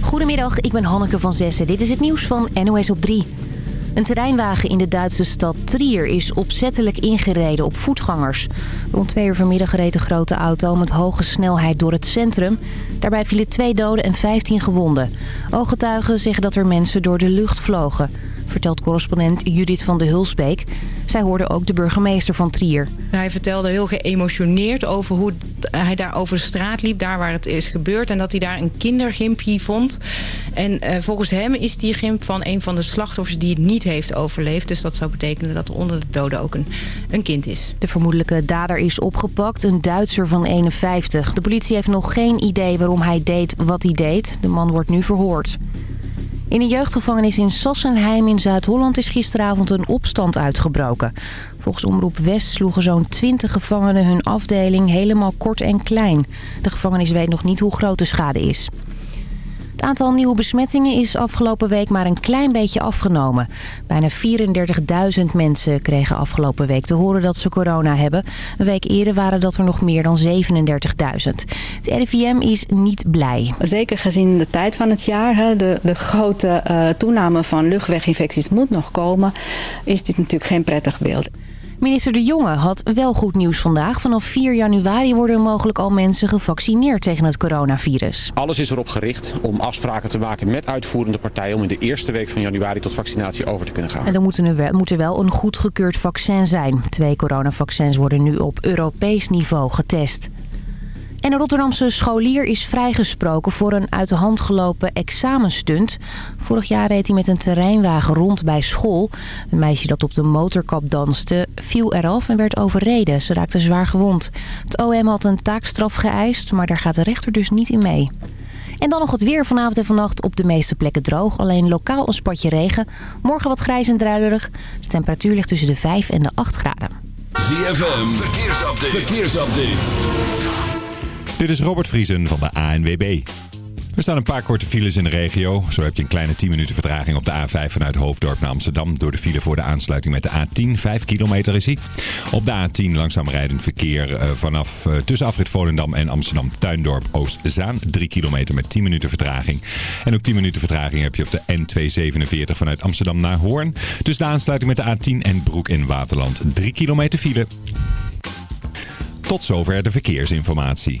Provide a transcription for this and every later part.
Goedemiddag, ik ben Hanneke van Zessen. Dit is het nieuws van NOS op 3. Een terreinwagen in de Duitse stad Trier is opzettelijk ingereden op voetgangers. Rond twee uur vanmiddag reed de grote auto met hoge snelheid door het centrum. Daarbij vielen twee doden en 15 gewonden. Ooggetuigen zeggen dat er mensen door de lucht vlogen vertelt correspondent Judith van de Hulsbeek. Zij hoorde ook de burgemeester van Trier. Hij vertelde heel geëmotioneerd over hoe hij daar over de straat liep, daar waar het is gebeurd. En dat hij daar een kindergimpje vond. En uh, volgens hem is die gimp van een van de slachtoffers die het niet heeft overleefd. Dus dat zou betekenen dat er onder de doden ook een, een kind is. De vermoedelijke dader is opgepakt, een Duitser van 51. De politie heeft nog geen idee waarom hij deed wat hij deed. De man wordt nu verhoord. In een jeugdgevangenis in Sassenheim in Zuid-Holland is gisteravond een opstand uitgebroken. Volgens Omroep West sloegen zo'n 20 gevangenen hun afdeling helemaal kort en klein. De gevangenis weet nog niet hoe groot de schade is. Het aantal nieuwe besmettingen is afgelopen week maar een klein beetje afgenomen. Bijna 34.000 mensen kregen afgelopen week te horen dat ze corona hebben. Een week eerder waren dat er nog meer dan 37.000. Het RIVM is niet blij. Zeker gezien de tijd van het jaar, de, de grote uh, toename van luchtweginfecties moet nog komen... is dit natuurlijk geen prettig beeld. Minister De Jonge had wel goed nieuws vandaag. Vanaf 4 januari worden mogelijk al mensen gevaccineerd tegen het coronavirus. Alles is erop gericht om afspraken te maken met uitvoerende partijen... om in de eerste week van januari tot vaccinatie over te kunnen gaan. En er moet er, moet er wel een goedgekeurd vaccin zijn. Twee coronavaccins worden nu op Europees niveau getest. En een Rotterdamse scholier is vrijgesproken voor een uit de hand gelopen examenstunt. Vorig jaar reed hij met een terreinwagen rond bij school. Een meisje dat op de motorkap danste viel eraf en werd overreden. Ze raakte zwaar gewond. Het OM had een taakstraf geëist, maar daar gaat de rechter dus niet in mee. En dan nog het weer vanavond en vannacht op de meeste plekken droog. Alleen lokaal een spatje regen. Morgen wat grijs en druilerig. De temperatuur ligt tussen de 5 en de 8 graden. ZFM, verkeersupdate. verkeersupdate. Dit is Robert Vriesen van de ANWB. Er staan een paar korte files in de regio. Zo heb je een kleine 10 minuten vertraging op de A5 vanuit Hoofddorp naar Amsterdam. Door de file voor de aansluiting met de A10. 5 kilometer is hij. Op de A10 langzaam rijdend verkeer uh, vanaf uh, tussen afrit Volendam en Amsterdam Tuindorp Oost-Zaan. 3 kilometer met 10 minuten vertraging. En ook 10 minuten vertraging heb je op de N247 vanuit Amsterdam naar Hoorn. Tussen de aansluiting met de A10 en Broek in Waterland. 3 kilometer file. Tot zover de verkeersinformatie.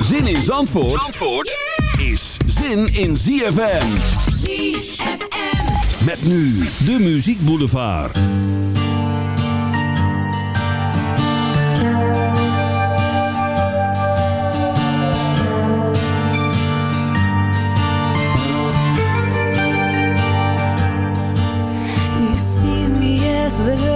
Zin in Zandvoort, Zandvoort is zin in ZFM. ZFM. Met nu de Muziek Boulevard. You see me as the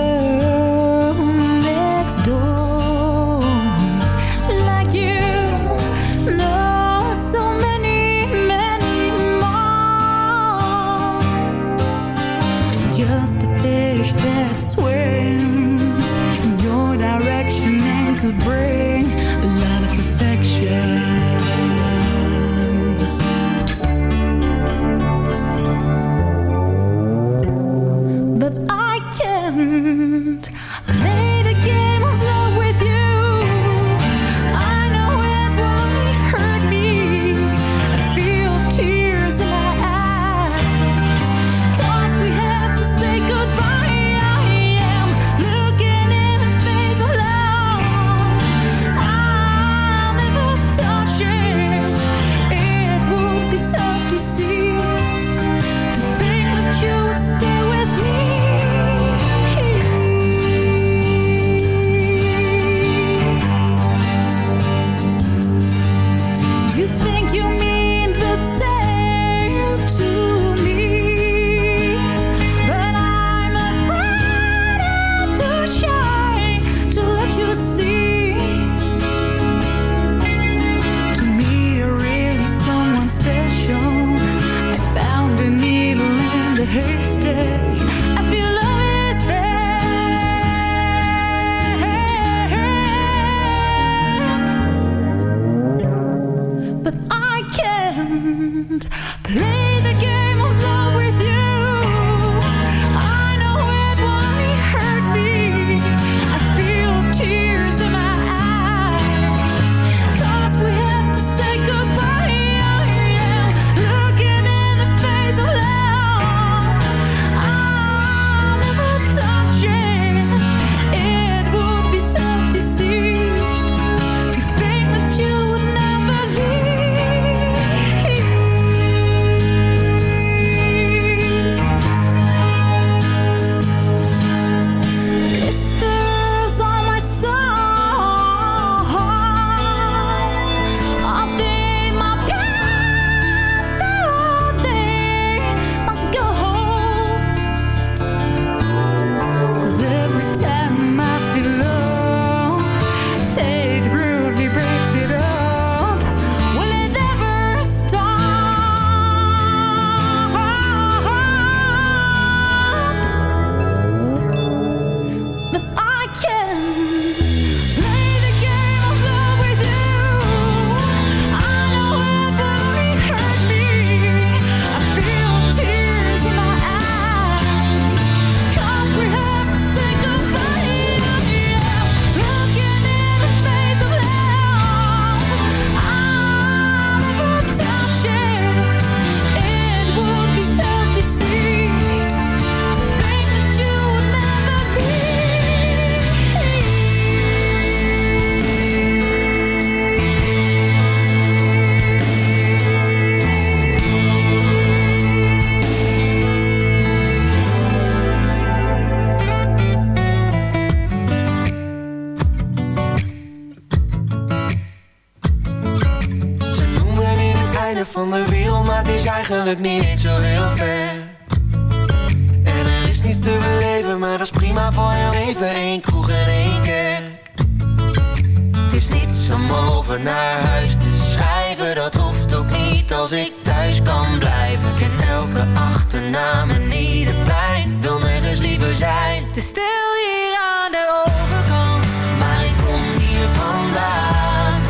om over naar huis te schrijven, dat hoeft ook niet als ik thuis kan blijven. Ik ken elke achternaam en ieder plein, wil nergens liever zijn. Is stil hier aan de overkant. Maar ik kom hier vandaan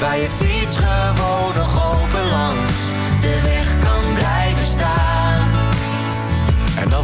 Waar je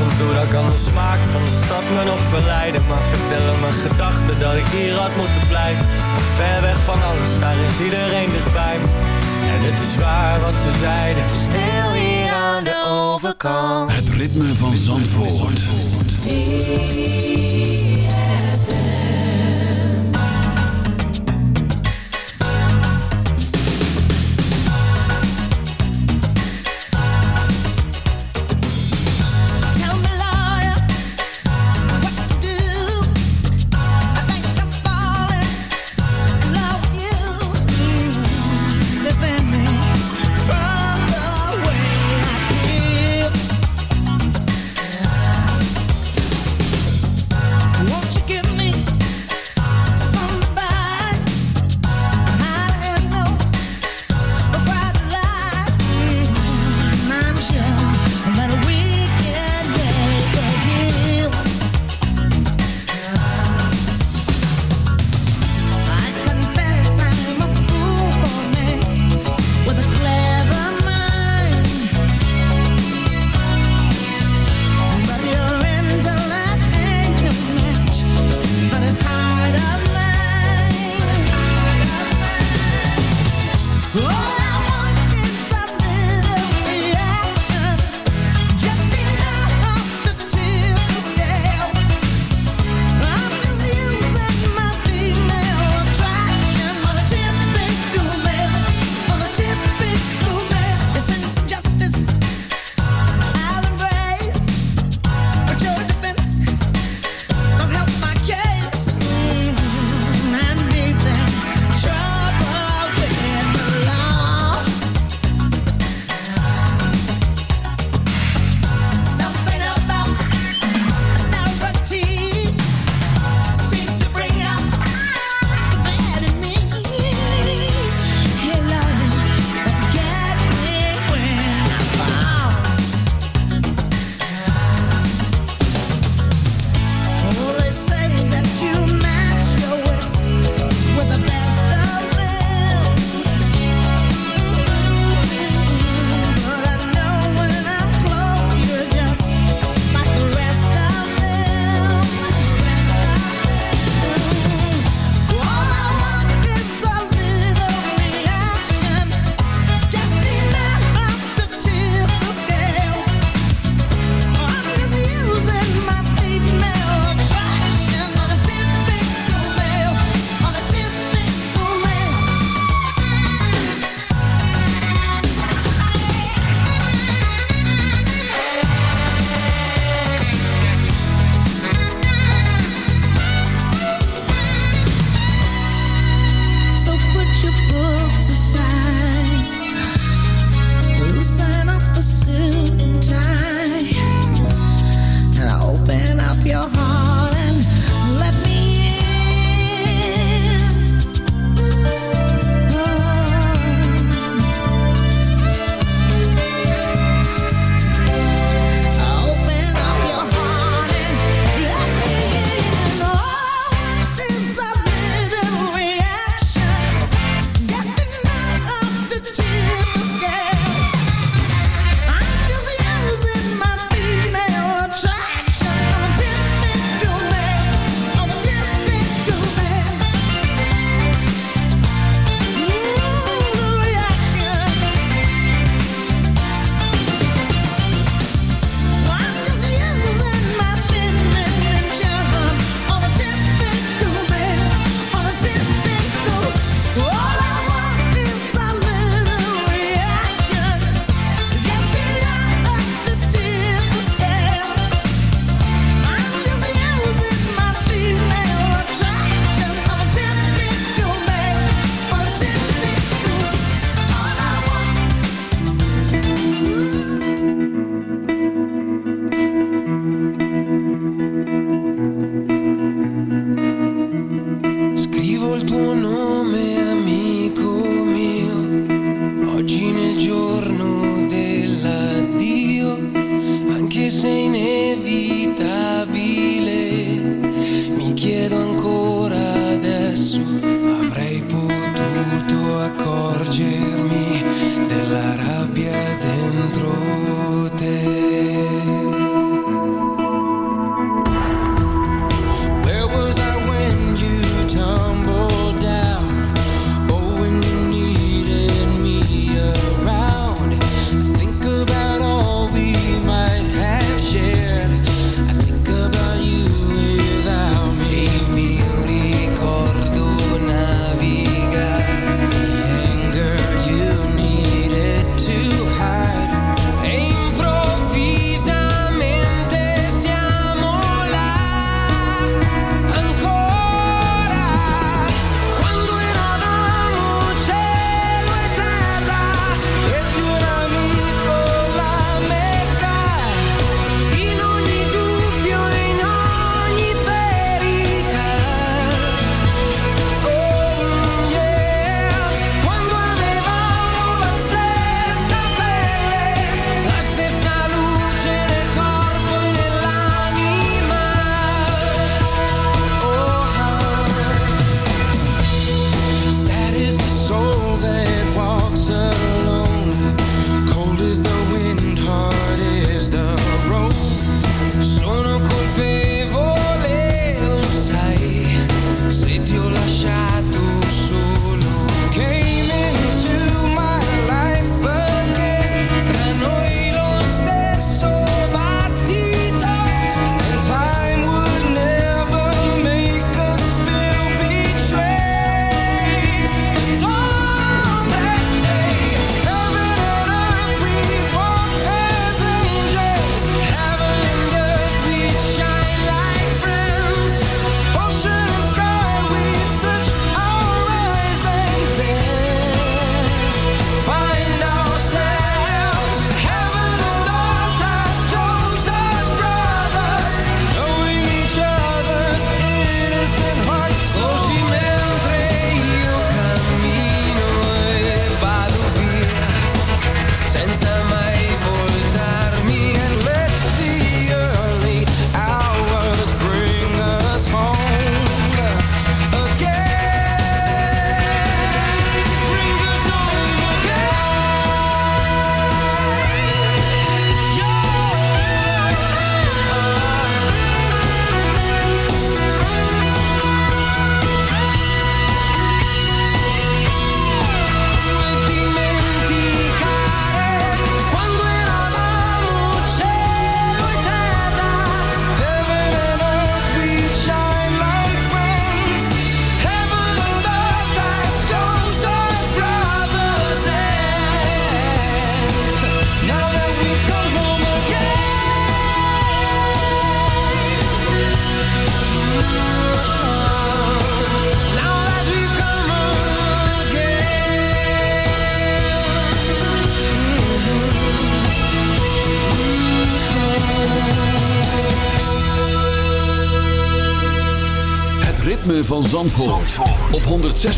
En toe dan kan de smaak van de stad me nog verleiden. Maar vertellen mijn gedachten dat ik hier had moeten blijven. Ver weg van alles, daar is iedereen dichtbij me. En het is waar wat ze zeiden. Stil hier aan de overkant. Het ritme van Zandvoort.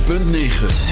106.9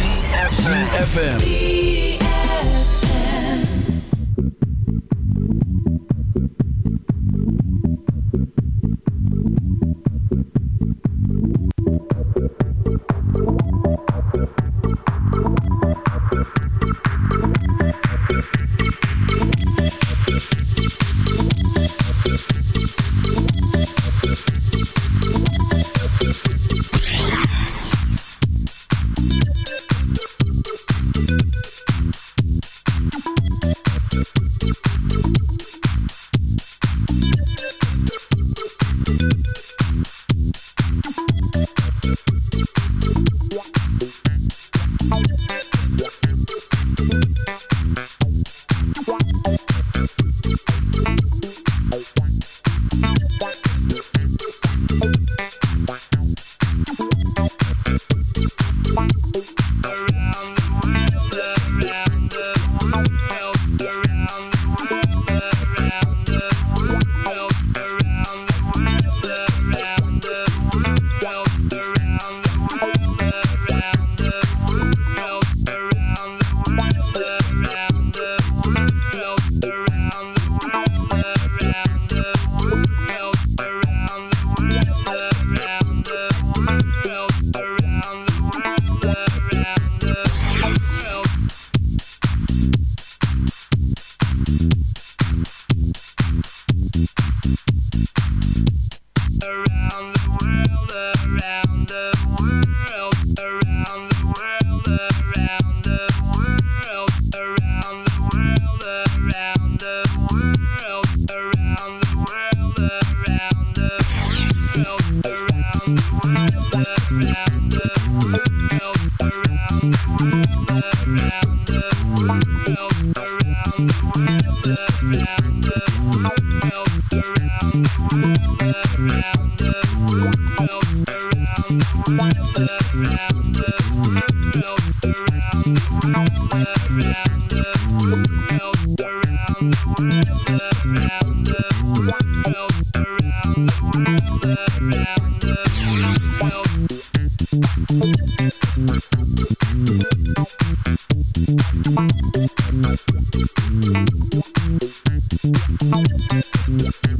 Thank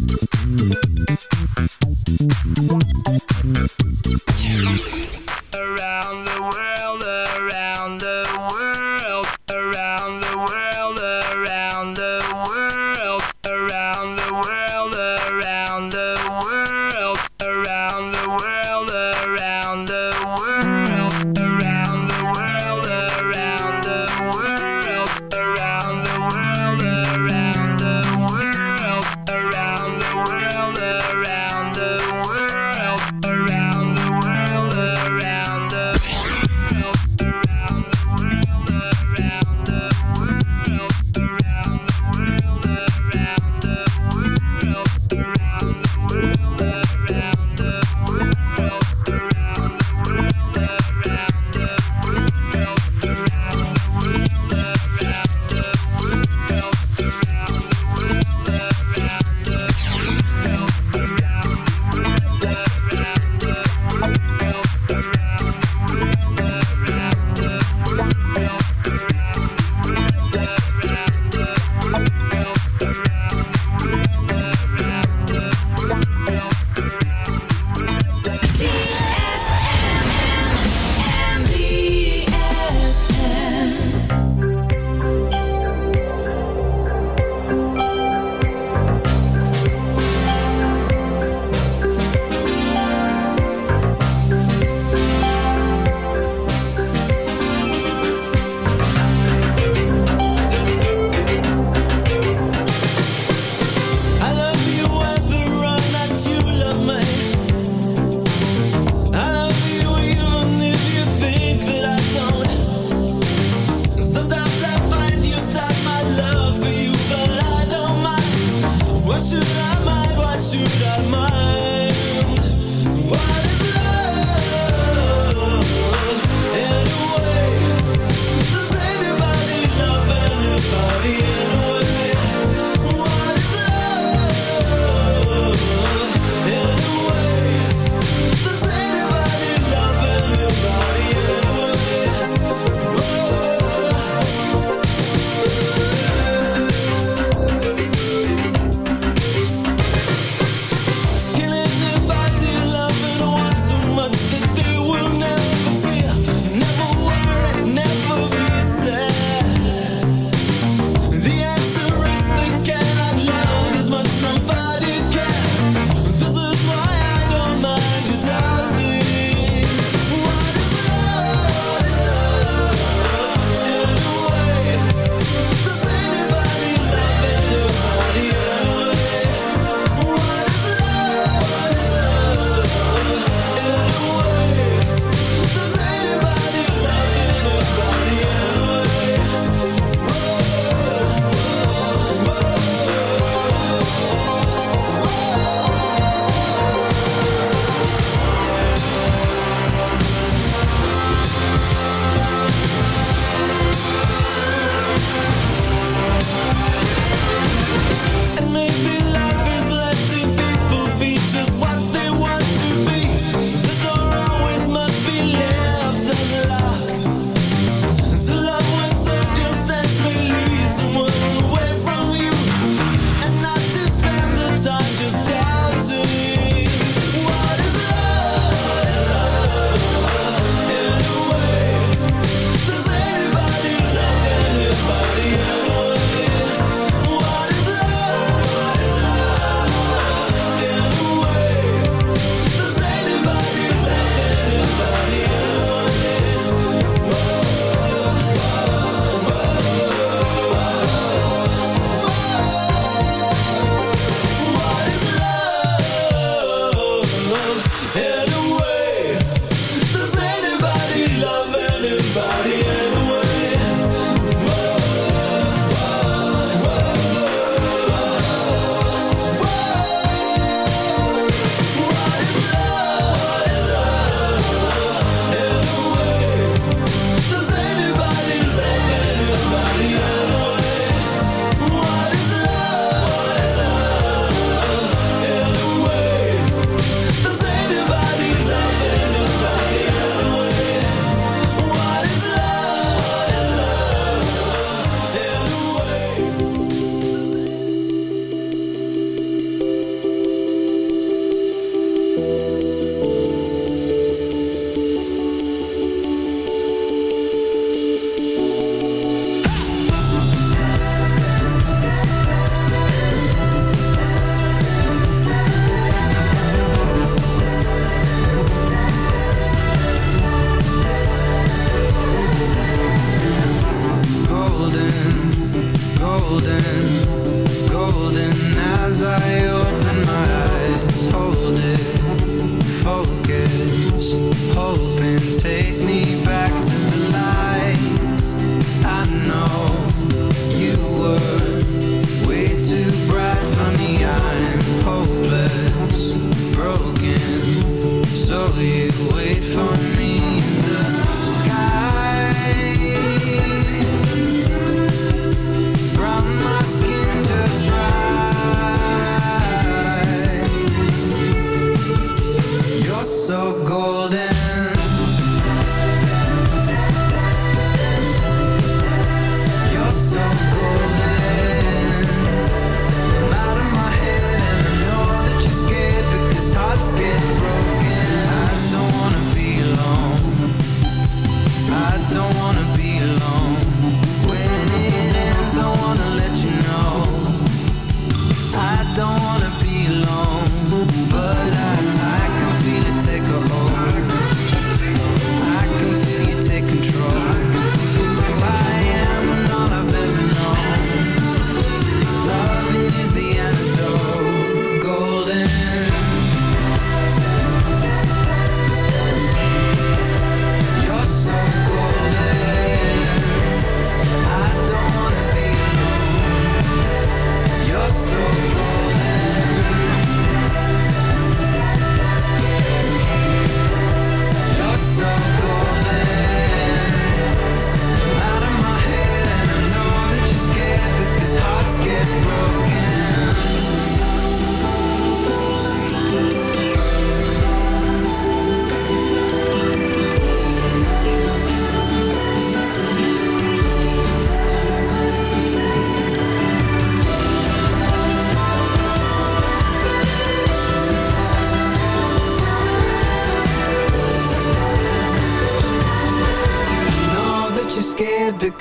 hoping take me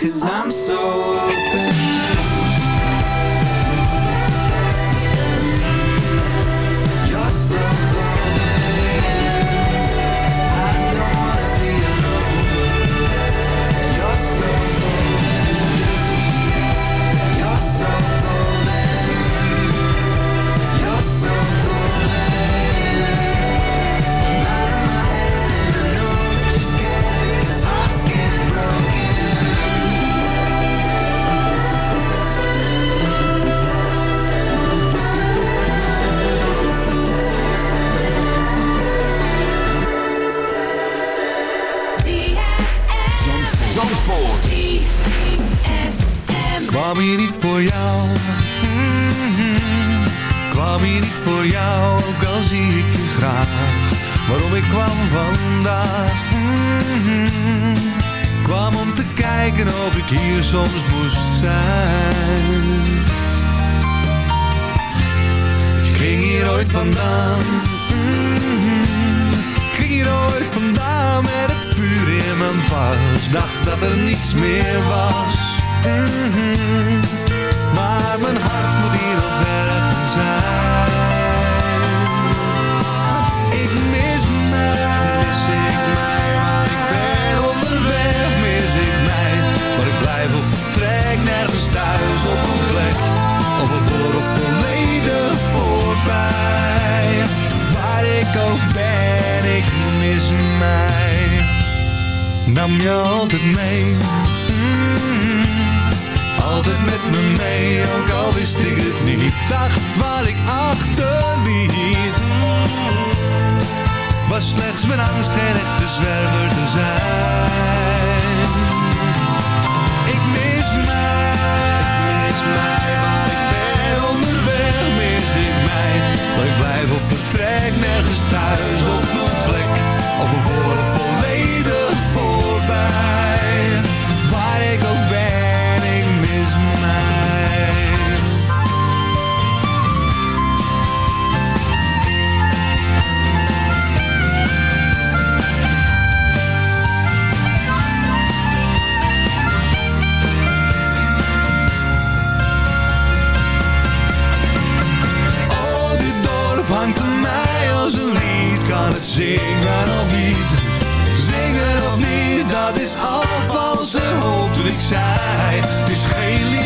Cause I'm so nam je altijd mee. Mm, altijd met me mee, ook al wist ik het niet. Dacht waar ik achterliet. Was slechts mijn angst en echte zwerver te zijn. Ik mis mij, mis mij, waar ik ben onderweg mis ik mij. Dat ik blijf op vertrek, nergens thuis op mijn plek. op een als een lied kan het zingen of niet. Zingen of niet, dat is al wat ze hoopelijk zijn. Het is geen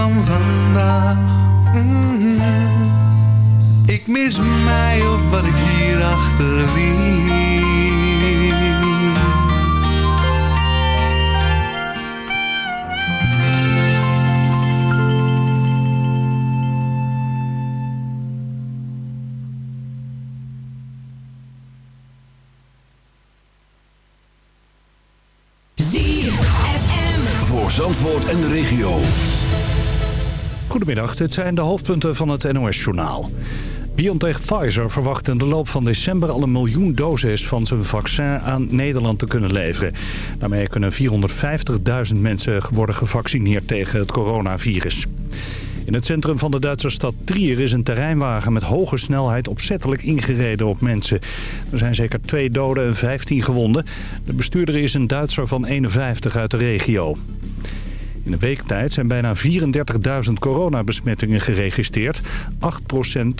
van vandaag. Mhm. Ik mis mij of wat ik hier achterliet. Goedemiddag, dit zijn de hoofdpunten van het NOS-journaal. BioNTech Pfizer verwacht in de loop van december al een miljoen doses van zijn vaccin aan Nederland te kunnen leveren. Daarmee kunnen 450.000 mensen worden gevaccineerd tegen het coronavirus. In het centrum van de Duitse stad Trier is een terreinwagen met hoge snelheid opzettelijk ingereden op mensen. Er zijn zeker twee doden en 15 gewonden. De bestuurder is een Duitser van 51 uit de regio. In een week tijd zijn bijna 34.000 coronabesmettingen geregistreerd.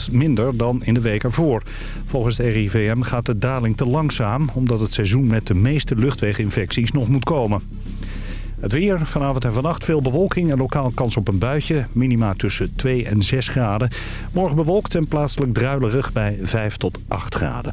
8% minder dan in de week ervoor. Volgens de RIVM gaat de daling te langzaam... omdat het seizoen met de meeste luchtweginfecties nog moet komen. Het weer, vanavond en vannacht veel bewolking en lokaal kans op een buitje. Minima tussen 2 en 6 graden. Morgen bewolkt en plaatselijk druilerig bij 5 tot 8 graden.